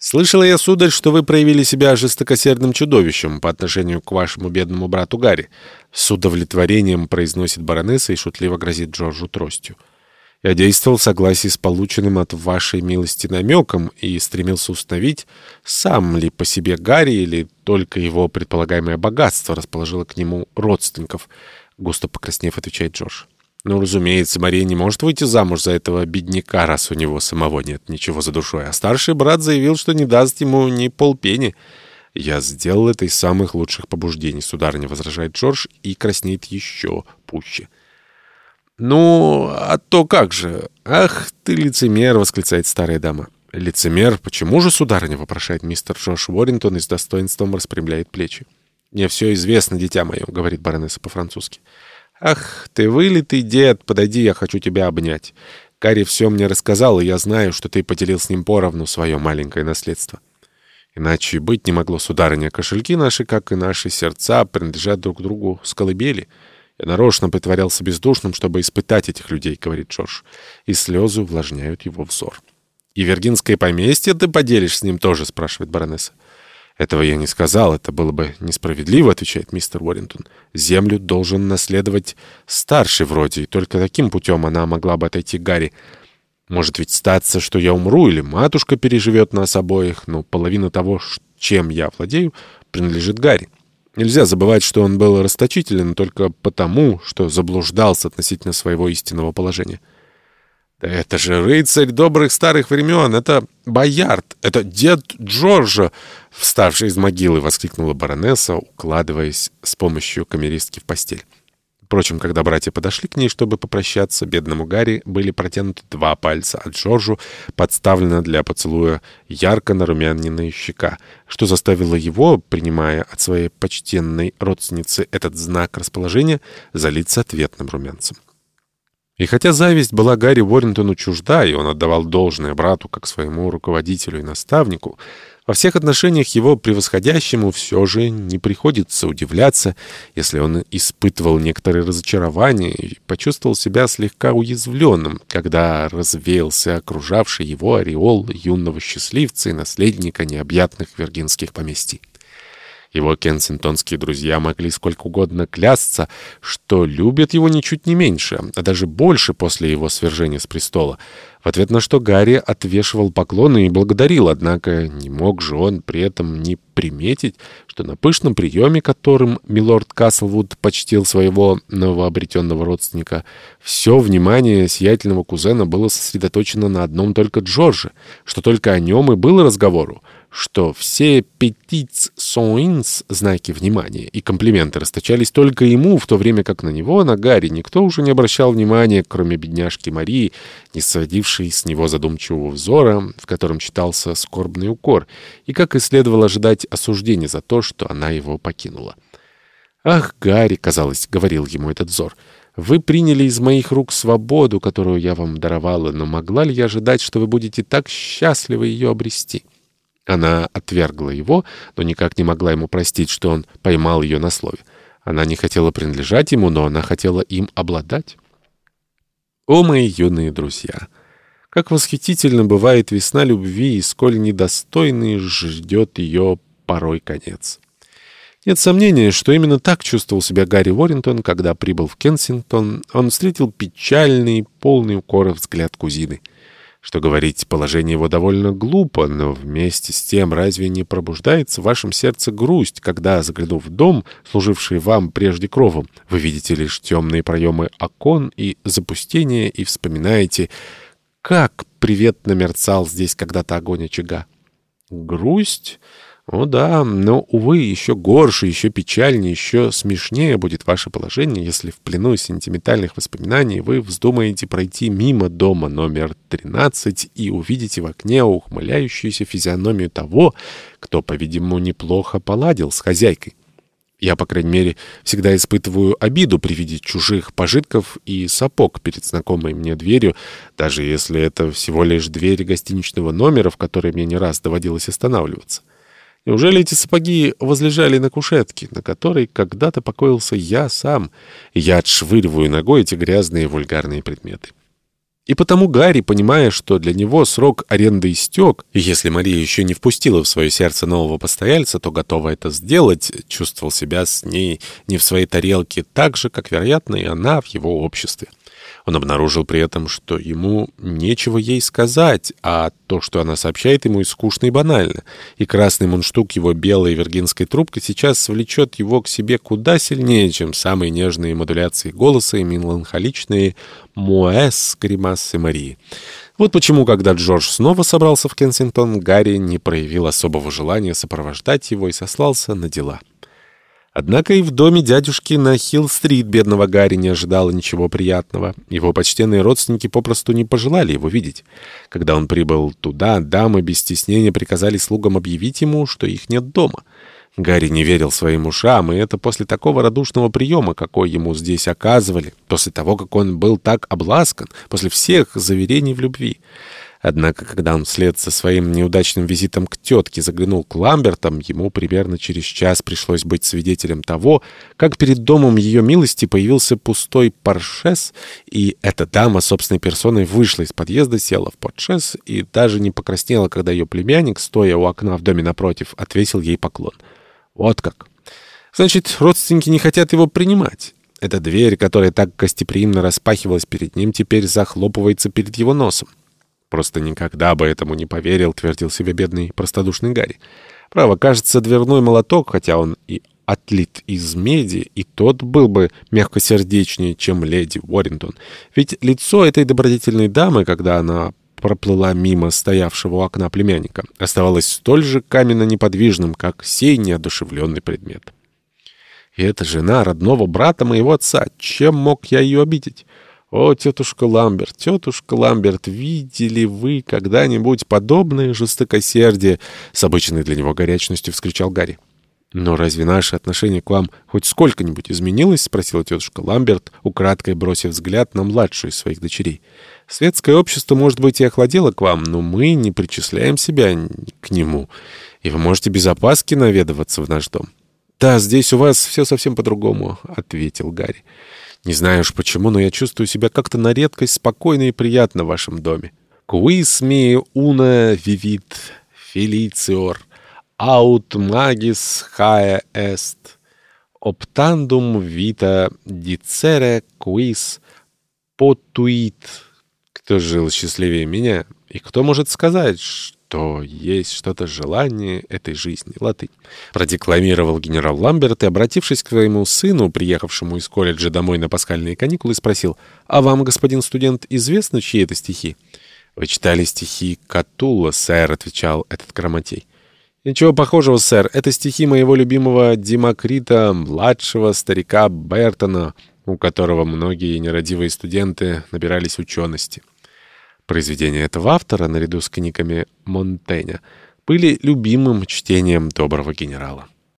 «Слышала я, сударь, что вы проявили себя жестокосердным чудовищем по отношению к вашему бедному брату Гарри», с удовлетворением произносит баронесса и шутливо грозит Джорджу тростью. «Я действовал в согласии с полученным от вашей милости намеком и стремился установить, сам ли по себе Гарри или только его предполагаемое богатство расположило к нему родственников», густо покраснев, отвечает Джордж. Ну, разумеется, Мария не может выйти замуж за этого бедняка, раз у него самого нет ничего за душой. А старший брат заявил, что не даст ему ни полпени. Я сделал это из самых лучших побуждений, сударыня, возражает Джордж и краснеет еще пуще. «Ну, а то как же? Ах, ты лицемер!» — восклицает старая дама. «Лицемер? Почему же, сударыня?» — вопрошает мистер Джордж Уоррингтон и с достоинством распрямляет плечи. «Мне все известно, дитя мое», — говорит баронесса по-французски. «Ах, ты вылитый дед, подойди, я хочу тебя обнять. Карри все мне рассказал, и я знаю, что ты поделил с ним поровну свое маленькое наследство». Иначе быть не могло, сударыня. Кошельки наши, как и наши сердца, принадлежат друг другу с колыбели. Я нарочно притворялся бездушным, чтобы испытать этих людей, — говорит Джордж. И слезы увлажняют его взор. «И виргинское поместье ты поделишь с ним тоже?» — спрашивает баронесса. «Этого я не сказал, это было бы несправедливо», — отвечает мистер Уоррингтон. «Землю должен наследовать старший вроде, и только таким путем она могла бы отойти Гарри. Может ведь статься, что я умру, или матушка переживет нас обоих, но половина того, чем я владею, принадлежит Гарри. Нельзя забывать, что он был расточителен только потому, что заблуждался относительно своего истинного положения». «Да это же рыцарь добрых старых времен, это Боярд, это дед Джорджа!» Вставший из могилы, воскликнула баронесса, укладываясь с помощью камеристки в постель. Впрочем, когда братья подошли к ней, чтобы попрощаться, бедному Гарри были протянуты два пальца, а Джорджу подставлена для поцелуя ярко нарумяненная щека, что заставило его, принимая от своей почтенной родственницы этот знак расположения, залиться ответным румянцем. И хотя зависть была Гарри Уоррентону чужда, и он отдавал должное брату как своему руководителю и наставнику, во всех отношениях его превосходящему все же не приходится удивляться, если он испытывал некоторые разочарования и почувствовал себя слегка уязвленным, когда развеялся окружавший его ореол юного счастливца и наследника необъятных виргинских поместий. Его кенсингтонские друзья могли сколько угодно клясться, что любят его ничуть не меньше, а даже больше после его свержения с престола. В ответ на что Гарри отвешивал поклоны и благодарил, однако не мог же он при этом не приметить, что на пышном приеме, которым милорд Каслвуд почтил своего новообретенного родственника, все внимание сиятельного кузена было сосредоточено на одном только Джорже, что только о нем и было разговору что все «petits soins» — знаки внимания и комплименты расточались только ему, в то время как на него, на Гарри, никто уже не обращал внимания, кроме бедняжки Марии, не сводившей с него задумчивого взора, в котором читался скорбный укор, и, как и следовало ожидать, осуждение за то, что она его покинула. «Ах, Гарри!» — казалось, — говорил ему этот взор — вы приняли из моих рук свободу, которую я вам даровала, но могла ли я ожидать, что вы будете так счастливы ее обрести?» Она отвергла его, но никак не могла ему простить, что он поймал ее на слове. Она не хотела принадлежать ему, но она хотела им обладать. О, мои юные друзья! Как восхитительно бывает весна любви, и сколь недостойный ждет ее порой конец. Нет сомнения, что именно так чувствовал себя Гарри Уоррингтон, когда прибыл в Кенсингтон. Он встретил печальный, полный укора взгляд кузины. Что говорить, положение его довольно глупо, но вместе с тем разве не пробуждается в вашем сердце грусть, когда, заглянув в дом, служивший вам прежде кровом, вы видите лишь темные проемы окон и запустение, и вспоминаете, как приветно мерцал здесь когда-то огонь очага? Грусть... О да, но, увы, еще горше, еще печальнее, еще смешнее будет ваше положение, если в плену сентиментальных воспоминаний вы вздумаете пройти мимо дома номер 13 и увидите в окне ухмыляющуюся физиономию того, кто, по-видимому, неплохо поладил с хозяйкой. Я, по крайней мере, всегда испытываю обиду при виде чужих пожитков и сапог перед знакомой мне дверью, даже если это всего лишь дверь гостиничного номера, в которой мне не раз доводилось останавливаться. Неужели эти сапоги возлежали на кушетке, на которой когда-то покоился я сам, я отшвыриваю ногой эти грязные вульгарные предметы? И потому Гарри, понимая, что для него срок аренды истек, и если Мария еще не впустила в свое сердце нового постояльца, то готова это сделать, чувствовал себя с ней не в своей тарелке так же, как, вероятно, и она в его обществе. Он обнаружил при этом, что ему нечего ей сказать, а то, что она сообщает ему, и скучно и банально. И красный мундштук его белой виргинской трубкой сейчас свлечет его к себе куда сильнее, чем самые нежные модуляции голоса и меланхоличные «Моэс» гримасы Марии. Вот почему, когда Джордж снова собрался в Кенсингтон, Гарри не проявил особого желания сопровождать его и сослался на дела. Однако и в доме дядюшки на Хилл-стрит бедного Гарри не ожидало ничего приятного. Его почтенные родственники попросту не пожелали его видеть. Когда он прибыл туда, дамы без стеснения приказали слугам объявить ему, что их нет дома. Гарри не верил своим ушам, и это после такого радушного приема, какой ему здесь оказывали, после того, как он был так обласкан, после всех заверений в любви. Однако, когда он вслед со своим неудачным визитом к тетке заглянул к Ламбертам, ему примерно через час пришлось быть свидетелем того, как перед домом ее милости появился пустой паршес, и эта дама собственной персоной вышла из подъезда, села в паршес и даже не покраснела, когда ее племянник, стоя у окна в доме напротив, отвесил ей поклон. Вот как. Значит, родственники не хотят его принимать. Эта дверь, которая так гостеприимно распахивалась перед ним, теперь захлопывается перед его носом. Просто никогда бы этому не поверил, твердил себе бедный простодушный Гарри. Право, кажется, дверной молоток, хотя он и отлит из меди, и тот был бы мягкосердечнее, чем леди Уоррингтон. Ведь лицо этой добродетельной дамы, когда она проплыла мимо стоявшего у окна племянника, оставалось столь же каменно неподвижным, как сей неодушевленный предмет. И это жена родного брата моего отца. Чем мог я ее обидеть? «О, тетушка Ламберт, тетушка Ламберт, видели вы когда-нибудь подобное жестокосердие?» С обычной для него горячностью вскричал Гарри. «Но разве наше отношение к вам хоть сколько-нибудь изменилось?» — спросила тетушка Ламберт, украдкой бросив взгляд на младшую из своих дочерей. «Светское общество, может быть, и охладело к вам, но мы не причисляем себя к нему, и вы можете без опаски наведываться в наш дом». «Да, здесь у вас все совсем по-другому», — ответил Гарри. Не знаю уж почему, но я чувствую себя как-то на редкость спокойно и приятно в вашем доме. Mi una vivit felicior, aut magis hae est, optandum vita dicere quis potuit. Кто жил счастливее меня? И кто может сказать, что есть что-то желание этой жизни. Латынь. Продекламировал генерал Ламберт и, обратившись к своему сыну, приехавшему из колледжа домой на пасхальные каникулы, спросил, «А вам, господин студент, известно, чьи это стихи?» «Вы читали стихи Катула, сэр», — отвечал этот грамотей. «Ничего похожего, сэр. Это стихи моего любимого Демокрита, младшего старика Бертона, у которого многие нерадивые студенты набирались учености». Произведения этого автора, наряду с книгами Монтэня, были любимым чтением доброго генерала.